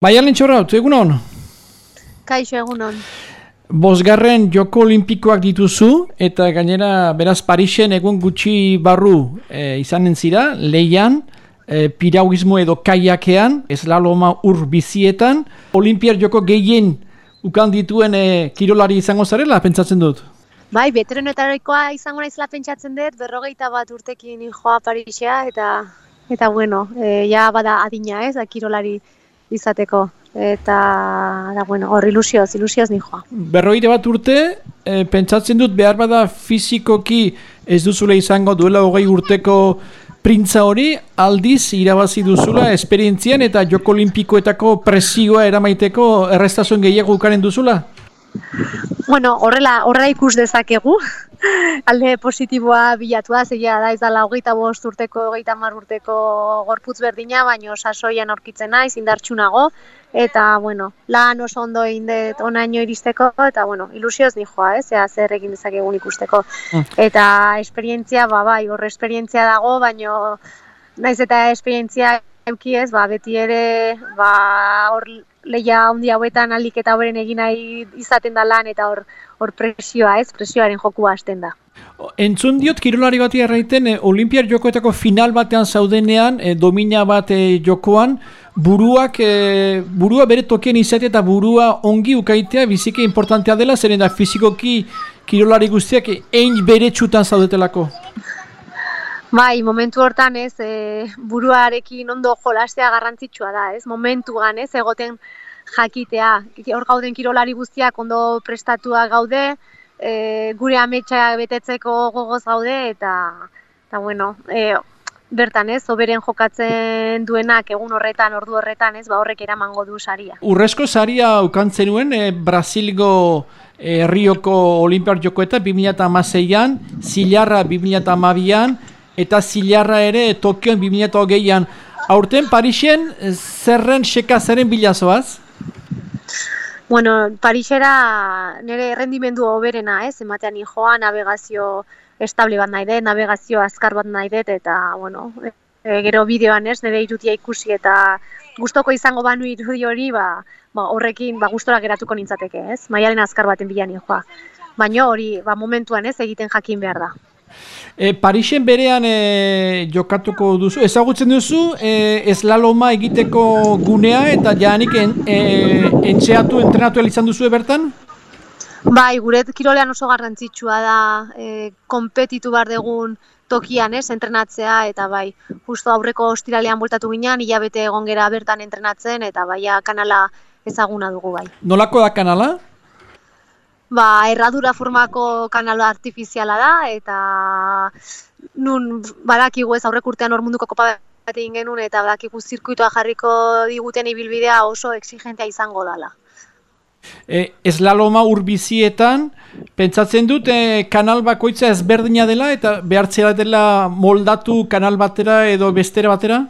Baialen txorraut, egun hon? Kaixo egun hon. Bosgarren joko olimpikoak dituzu eta gainera beraz Parisen egun gutxi barru e, izanen zira, leian, e, pirauismo edo kaiakean, eslaloma ur bizietan, olimpiar joko gehien ukan dituen e, kirolari izango zarela, pentsatzen dut? Bai, beteronetarikoa izango naizela pentsatzen dut, berrogeita bat urtekin joa Parisea eta eta bueno, e, ja bada adina ez, kirolari izateko eta da bueno, hor ilusioz, ilusioz ni joa. Berroire bat urte, e, pentsatzen dut behar bada fizikoki ez duzula izango duela hogei urteko printza hori, aldiz irabazi duzula esperientzian eta joko olimpikoetako presioa eramaiteko errestazioen gehiago ukaren duzula? Bueno, horrela, horrela ikus dezakegu, alde positiboa bilatua, zeia da, ez dala hogeita bost urteko, hogeita mar urteko gorputz berdina, baino sasoian aurkitzen naiz, indartxunago, eta, bueno, lan oso ondo indet onaino iristeko, eta, bueno, ilusioz ni joa, ez, ea zer egin dezakegun ikusteko. Mm. Eta esperientzia, ba, bai, horre esperientzia dago, baino, naiz eta esperientzia euki ez, ba, beti ere, ba, hor leia handi hauetan alik eta horren egin nahi izaten da lan eta hor hor presioa, ez? Presioaren jokua hasten da. Entzun diot kirolari bati erraiten e, Olimpiar jokoetako final batean zaudenean, e, domina bat e, jokoan, buruak e, burua bere tokien izate eta burua ongi ukaitea biziki importantea dela, zer da fizikoki kirolari guztiak egin bere txutan zaudetelako. Bai, momentu hortan ez, e, buruarekin ondo jolastea garrantzitsua da, ez, momentuan ez, egoten jakitea, hor gauden kirolari guztiak ondo prestatua gaude, e, gure ametsa betetzeko gogoz gaude, eta, eta bueno, e, bertan ez, oberen jokatzen duenak egun horretan, ordu horretan ez, ba horrek eramango du saria. Urrezko saria ukantzen nuen, e, Brasilgo e, Rioko Olimpiar Jokoeta 2006an, Zilarra 2008an, eta zilarra ere Tokioen 2008an. Aurten Parisen zerren seka zerren bilazoaz? Bueno, Parisera nire errendimendu oberena, ez? Ematean joa navegazio estable bat nahi dut, navegazio azkar bat nahi dut, eta, bueno, e, gero bideoan ez, nire irutia ikusi, eta gustoko izango banu irudi hori, ba, ba, horrekin ba, gustora geratuko nintzateke, ez? Maialen azkar baten bilan joa. Baina hori, ba, momentuan ez, egiten jakin behar da. E, Parisen berean e, jokatuko duzu, ezagutzen duzu e, eslaloma egiteko gunea eta janik en, e, entxeatu, entrenatu izan duzu bertan? Bai, gure kirolean oso garrantzitsua da e, kompetitu bar degun tokian, ez, entrenatzea, eta bai, justo aurreko ostiralean bultatu ginean, hilabete egon gera bertan entrenatzen, eta bai, kanala ezaguna dugu bai. Nolako da kanala? Ba, erradura formako kanala artifiziala da, eta nun badakigu ez aurrek urtean hor munduko kopa bat egin genuen, eta badakigu zirkuitoa jarriko diguten ibilbidea oso exigentea izango dela. E, eslaloma urbizietan, pentsatzen dut e, kanal bakoitza ezberdina dela eta behartzea dela moldatu kanal batera edo bestera batera?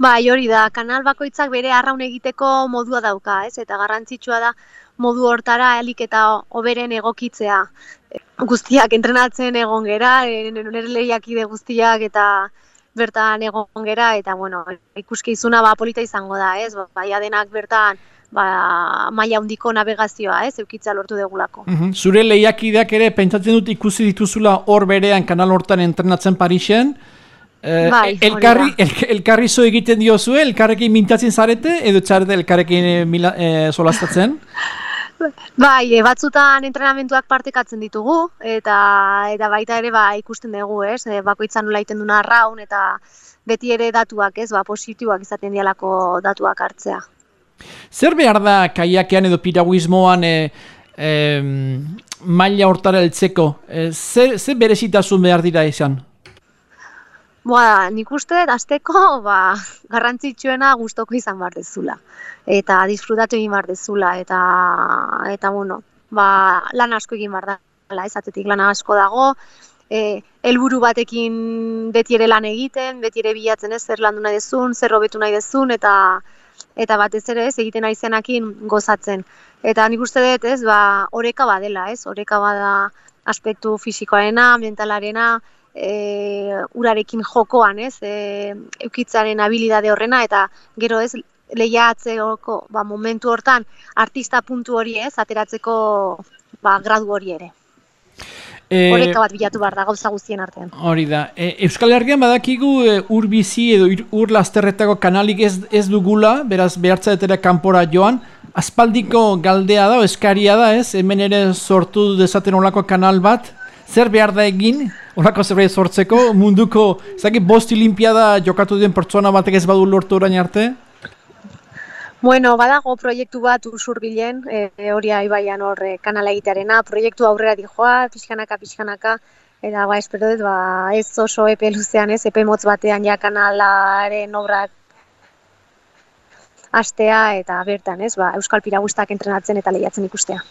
Bai, hori da, kanal bakoitzak bere arraun egiteko modua dauka, ez? Eta garrantzitsua da modu hortara helik eta oberen egokitzea. Guztiak entrenatzen egon gera, nire lehiakide guztiak eta bertan egon gera, eta bueno, ikuske izuna ba, polita izango da, ez? Ba, baia denak bertan ba, maila hundiko navegazioa, ez? Eukitza lortu degulako. Mm Zure lehiakideak ere, pentsatzen dut ikusi dituzula hor berean kanal hortan entrenatzen Parisen, Eh, bai, elkarri, el, elkarri zo egiten diozue, elkarrekin mintatzen zarete, edo txarete elkarrekin e, solastatzen? Bai, e, batzutan entrenamentuak partekatzen ditugu eta eta baita ere ba ikusten dugu, ez? E, bakoitzan nola egiten duna arraun eta beti ere datuak, ez? Ba positiboak izaten dialako datuak hartzea. Zer behar da kaiakean edo piraguismoan e, e, maila hortara heltzeko? E, zer, zer berezitasun behar dira izan? Ba, nik uste, azteko, ba, garrantzitsuena gustoko izan behar dezula. Eta disfrutatu egin behar dezula. Eta, eta bueno, ba, lan asko egin behar da. Ez atetik lan asko dago. E, elburu batekin beti ere lan egiten, beti ere bilatzen ez, zer landu nahi dezun, zer robetu nahi dezun, eta eta batez ere ez, egiten nahi zenakin gozatzen. Eta nik uste dut ez, ba, oreka badela ez, oreka bada aspektu fisikoarena, mentalarena, e, urarekin jokoan, ez, e, eukitzaren habilidade horrena, eta gero ez, lehiatzeoko ba, momentu hortan artista puntu hori ez, ateratzeko ba, gradu hori ere. E, Horeka bat bilatu behar da gauza guztien artean. Hori da. E, Euskal Herrian badakigu e, ur bizi edo ur lasterretako kanalik ez, ez dugula, beraz behartza etera kanpora joan. Aspaldiko galdea da, eskaria da, ez? Hemen ere sortu dezaten olako kanal bat. Zer behar da egin, horako zerbait sortzeko, munduko, zaki, bost olimpiada jokatu den pertsona batek ez badu lortu orain arte? Bueno, badago proiektu bat ursurbilen, e, hori aibaian hor e, kanala egitearena, proiektu aurrera dijoa, pixkanaka, pixkanaka, eta ba, espero dut, ba, ez oso epe luzean, ez, epe motz batean ja kanalaren obrak astea, eta bertan, ez, ba, Euskal Piragustak entrenatzen eta lehiatzen ikustea.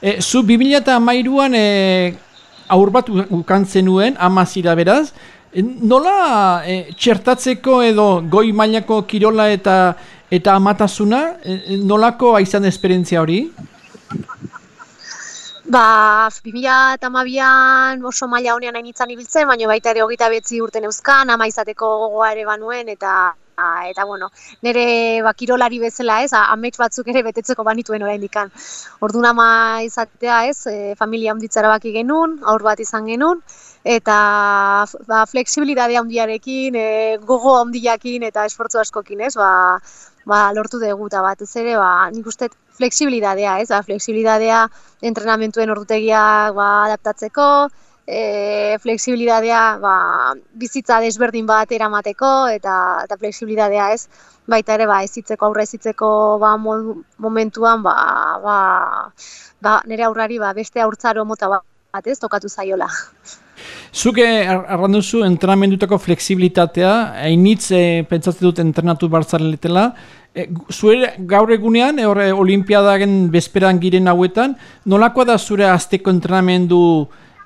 E, zu, 2000 eta mairuan e, aur bat ukantzen nuen, amazira beraz, e, nola e, txertatzeko edo goi mailako kirola eta Eta amatasuna, e, e, nolako aizan esperientzia hori? Ba, 2000 eta mabian oso maila honean hain ibiltzen, baina baita ere hogeita betzi urten euskan, ama izateko gogoa ere banuen, eta eta bueno, nire bakirolari bezala ez, amets batzuk ere betetzeko banituen orain dikan. Ordu ama izatea ez, e, familia onditzara baki genuen, aur bat izan genuen, eta ba, fleksibilitatea handiarekin, e, gogo handiakin eta esfortzu askokin ez, ba, ba, lortu dugu eta bat ez ere, ba, nik uste fleksibilidadea, ez, ba, fleksibilidadea entrenamentuen ordutegia ba, adaptatzeko, e, fleksibilidadea ba, bizitza desberdin bat eramateko, eta, eta fleksibilidadea ez, baita ere, ba, ezitzeko, aurra ezitzeko ba, momentuan, ba, ba, ba, nire aurrari ba, beste aurtzaro mota bat ez, tokatu zaiola. Zuke arranduzu entrenamendutako fleksibilitatea, hainitz e, pentsatzen dut entrenatu bartzaletela, E, zure gaur egunean, horre olimpiadagen bezperan giren hauetan, nolakoa da zure azteko entrenamendu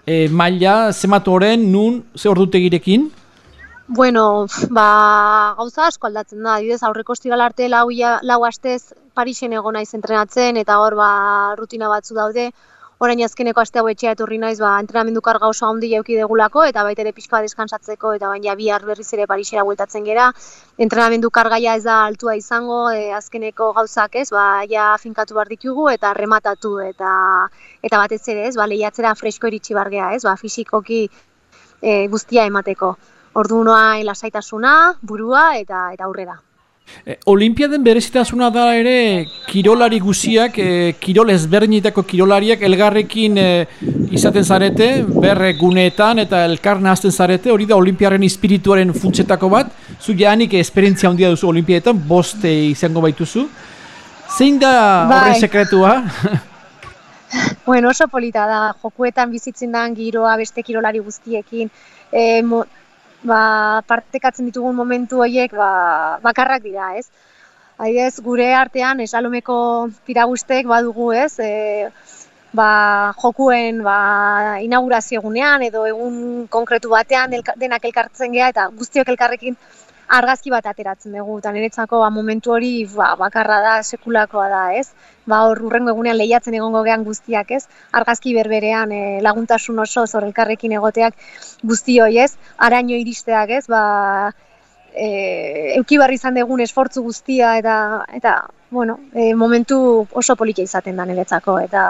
e, maila, zemat horren, nun, ze hor girekin? Bueno, ba, gauza asko aldatzen da, didez, aurreko estiral arte lau, lau astez Parisen egon naiz entrenatzen, eta hor ba, rutina batzu daude, orain azkeneko aste hau etxea etorri naiz, ba, entrenamendu karga oso handi jauki degulako, eta baita ere pixka deskansatzeko, eta baina bihar berriz ere Parisera bueltatzen gera. Entrenamendu kargaia ez da altua izango, e, azkeneko gauzak ez, ba, ja finkatu bar ditugu, eta rematatu, eta eta batez ere ez, ba, lehiatzera fresko eritxi bargea ez, ba, fisikoki e, guztia emateko. Ordu lasaitasuna, burua eta eta aurrera. E, Olimpiaden berezitasuna da ere kirolari guziak, e, kirol ezberdinetako kirolariak elgarrekin e, izaten zarete, berre guneetan eta elkarna azten zarete, hori da Olimpiaren espirituaren funtsetako bat, zu jaanik esperientzia handia duzu Olimpiaetan, boste izango baituzu. Zein da bai. horren sekretua? bueno, oso polita da, jokuetan bizitzen da giroa beste kirolari guztiekin, e, ba, partekatzen ditugun momentu horiek ba, bakarrak dira, ez? Adibidez, gure artean esalomeko piragustek badugu, ez? E, ba, jokuen ba, inaugurazio egunean edo egun konkretu batean denak elkartzen gea eta guztiok elkarrekin argazki bat ateratzen dugu, eta niretzako ba, momentu hori ba, bakarra da, sekulakoa da, ez? Ba, hor urrengo egunean lehiatzen egongo gean guztiak, ez? Argazki berberean e, laguntasun oso zor elkarrekin egoteak guzti hoi, ez? Araño iristeak, ez? Ba, e, eukibarri izan dugun esfortzu guztia, eta, eta bueno, e, momentu oso polikia izaten da niretzako, eta,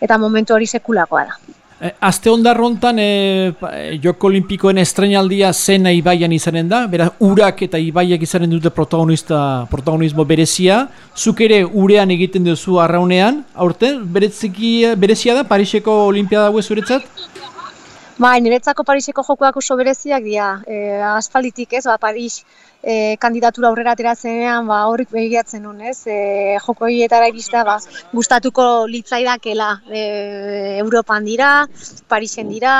eta momentu hori sekulakoa da. Eh, Aste ondarrontan e, Joko Olimpikoen estrenaldia zena ibaian izanen da, bera urak eta ibaiak izanen dute protagonista, protagonismo berezia. Zuk ere urean egiten duzu arraunean, aurten, berezia da Pariseko Olimpiada hau zuretzat? Ba, niretzako Pariseko jokoak oso bereziak dira. E, asfalditik ez, ba, Paris e, kandidatura aurrera aterazenean ba horrik begiratzen nun, ez? E, joko hietara irista ba gustatuko litzaidakela e, Europan dira, Parisen dira,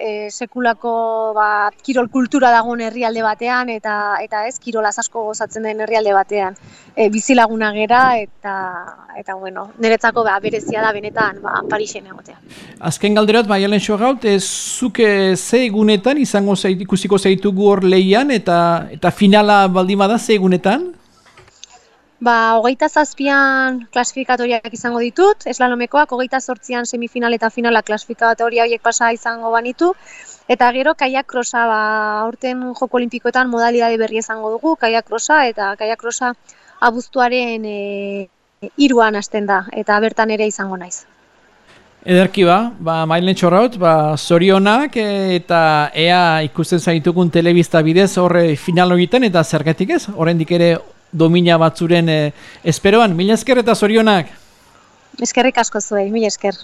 e, sekulako ba, kirol kultura dagoen herrialde batean eta eta ez kirolaz asko gozatzen den herrialde batean. E, bizilaguna gera eta eta bueno, niretzako ba, berezia da benetan ba, Parisen egotea. Azken galderat, Maialen Xogaut, ez zuke ze egunetan izango zait, ikusiko zaitugu hor lehian eta eta finala baldima da ze egunetan? Ba, hogeita zazpian klasifikatoriak izango ditut, eslalomekoak, hogeita zortzian semifinal eta finala klasifikatoria horiek pasa izango banitu, eta gero kaiak krosa, ba, aurten joko olimpikoetan modalidade berri izango dugu, kaiak krosa, eta kaiak krosa abuztuaren e, iruan hasten da, eta bertan ere izango naiz. Ederki ba, ba mailen txorraut, ba, zorionak eta ea ikusten zaitugun telebista bidez horre final egiten eta zergatik ez, oraindik ere domina batzuren e, esperoan. Mila esker eta zorionak? Eskerrik asko zuei, mila esker.